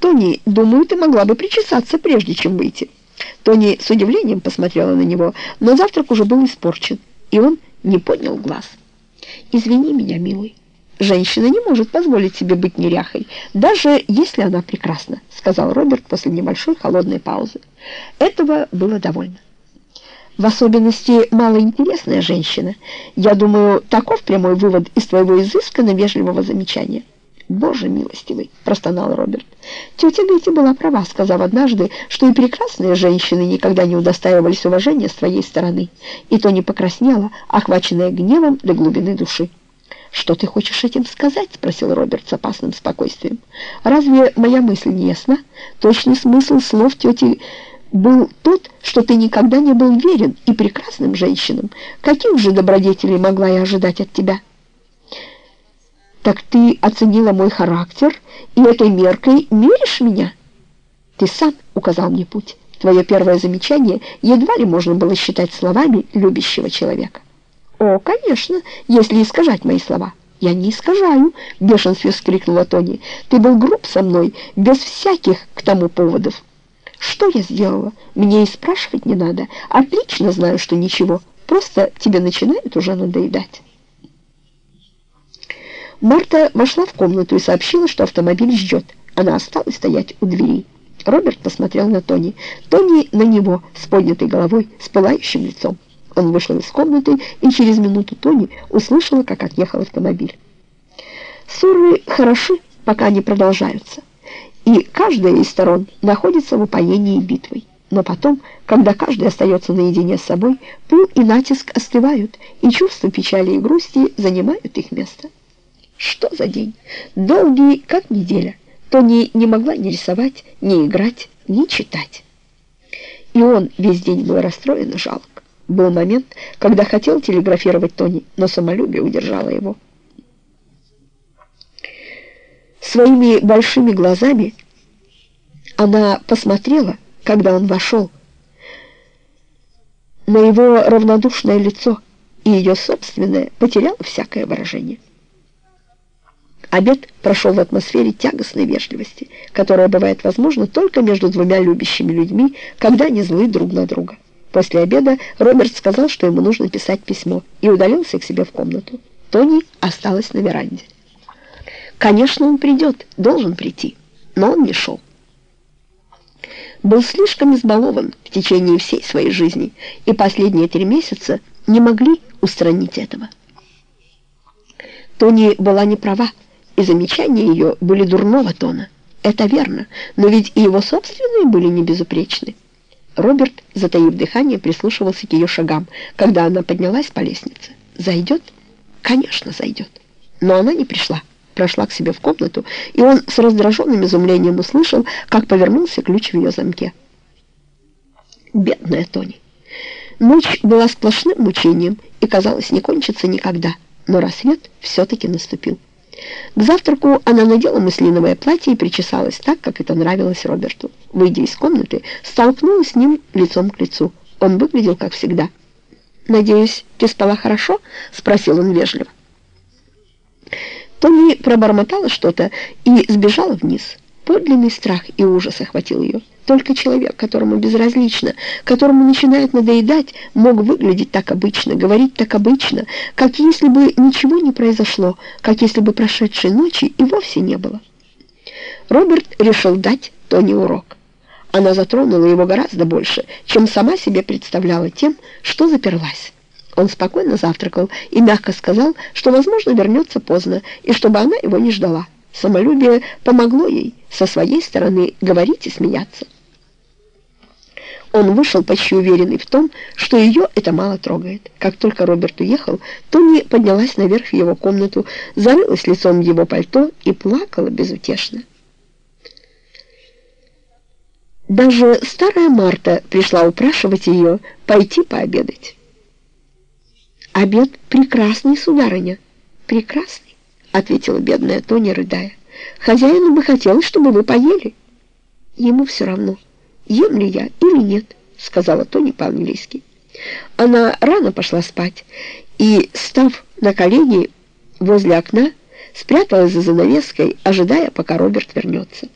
Тони, думаю, ты могла бы причесаться, прежде чем выйти». Тони с удивлением посмотрела на него, но завтрак уже был испорчен, и он не поднял глаз. «Извини меня, милый». «Женщина не может позволить себе быть неряхой, даже если она прекрасна», — сказал Роберт после небольшой холодной паузы. Этого было довольно. «В особенности малоинтересная женщина. Я думаю, таков прямой вывод из твоего изысканно вежливого замечания». «Боже милостивый!» — простонал Роберт. «Тетя Гетти была права, сказав однажды, что и прекрасные женщины никогда не удостаивались уважения с твоей стороны». И то не покраснела, охваченная гневом до глубины души. «Что ты хочешь этим сказать?» — спросил Роберт с опасным спокойствием. «Разве моя мысль не ясна? Точный смысл слов тети был тот, что ты никогда не был верен и прекрасным женщинам. Каких же добродетелей могла я ожидать от тебя?» «Так ты оценила мой характер и этой меркой меришь меня?» «Ты сам указал мне путь. Твое первое замечание едва ли можно было считать словами любящего человека». «О, конечно, если искажать мои слова». «Я не искажаю», — в бешенстве вскрикнула Тони. «Ты был груб со мной, без всяких к тому поводов». «Что я сделала? Мне и спрашивать не надо. Отлично знаю, что ничего. Просто тебе начинает уже надоедать». Марта вошла в комнату и сообщила, что автомобиль ждет. Она осталась стоять у двери. Роберт посмотрел на Тони. Тони на него с поднятой головой, с пылающим лицом. Он вышел из комнаты, и через минуту Тони услышала, как отъехал автомобиль. Ссоры хороши, пока они продолжаются, и каждая из сторон находится в упоении битвой. Но потом, когда каждый остается наедине с собой, пыл и натиск остывают, и чувства печали и грусти занимают их место. Что за день? Долгий, как неделя. Тони не могла ни рисовать, ни играть, ни читать. И он весь день был расстроен и жалок. Был момент, когда хотел телеграфировать Тони, но самолюбие удержало его. Своими большими глазами она посмотрела, когда он вошел, на его равнодушное лицо, и ее собственное потеряло всякое выражение. Обед прошел в атмосфере тягостной вежливости, которая бывает возможна только между двумя любящими людьми, когда они злы друг на друга. После обеда Роберт сказал, что ему нужно писать письмо, и удалился к себе в комнату. Тони осталась на веранде. Конечно, он придет, должен прийти, но он не шел. Был слишком избалован в течение всей своей жизни, и последние три месяца не могли устранить этого. Тони была не права, и замечания ее были дурного тона. Это верно, но ведь и его собственные были не безупречны. Роберт, затаив дыхание, прислушивался к ее шагам, когда она поднялась по лестнице. «Зайдет?» «Конечно, зайдет». Но она не пришла. Прошла к себе в комнату, и он с раздраженным изумлением услышал, как повернулся ключ в ее замке. Бедная Тони. Ночь была сплошным мучением и, казалось, не кончится никогда, но рассвет все-таки наступил. К завтраку она надела муслиновое платье и причесалась так, как это нравилось Роберту. Выйдя из комнаты, столкнулась с ним лицом к лицу. Он выглядел, как всегда. «Надеюсь, ты спала хорошо?» — спросил он вежливо. Тони пробормотала что-то и сбежала вниз. Подлинный страх и ужас охватил ее. Только человек, которому безразлично, которому начинает надоедать, мог выглядеть так обычно, говорить так обычно, как если бы ничего не произошло, как если бы прошедшей ночи и вовсе не было. Роберт решил дать Тони урок. Она затронула его гораздо больше, чем сама себе представляла тем, что заперлась. Он спокойно завтракал и мягко сказал, что, возможно, вернется поздно, и чтобы она его не ждала. Самолюбие помогло ей со своей стороны говорить и смеяться. Он вышел почти уверенный в том, что ее это мало трогает. Как только Роберт уехал, Тони поднялась наверх в его комнату, зарылась лицом в его пальто и плакала безутешно. Даже старая Марта пришла упрашивать ее пойти пообедать. «Обед прекрасный, сударыня, прекрасный» ответила бедная Тоня, рыдая. «Хозяину бы хотелось, чтобы вы поели». «Ему все равно, ем ли я или нет», — сказала Тоня по-английски. Она рано пошла спать и, став на колени возле окна, спряталась за занавеской, ожидая, пока Роберт вернется.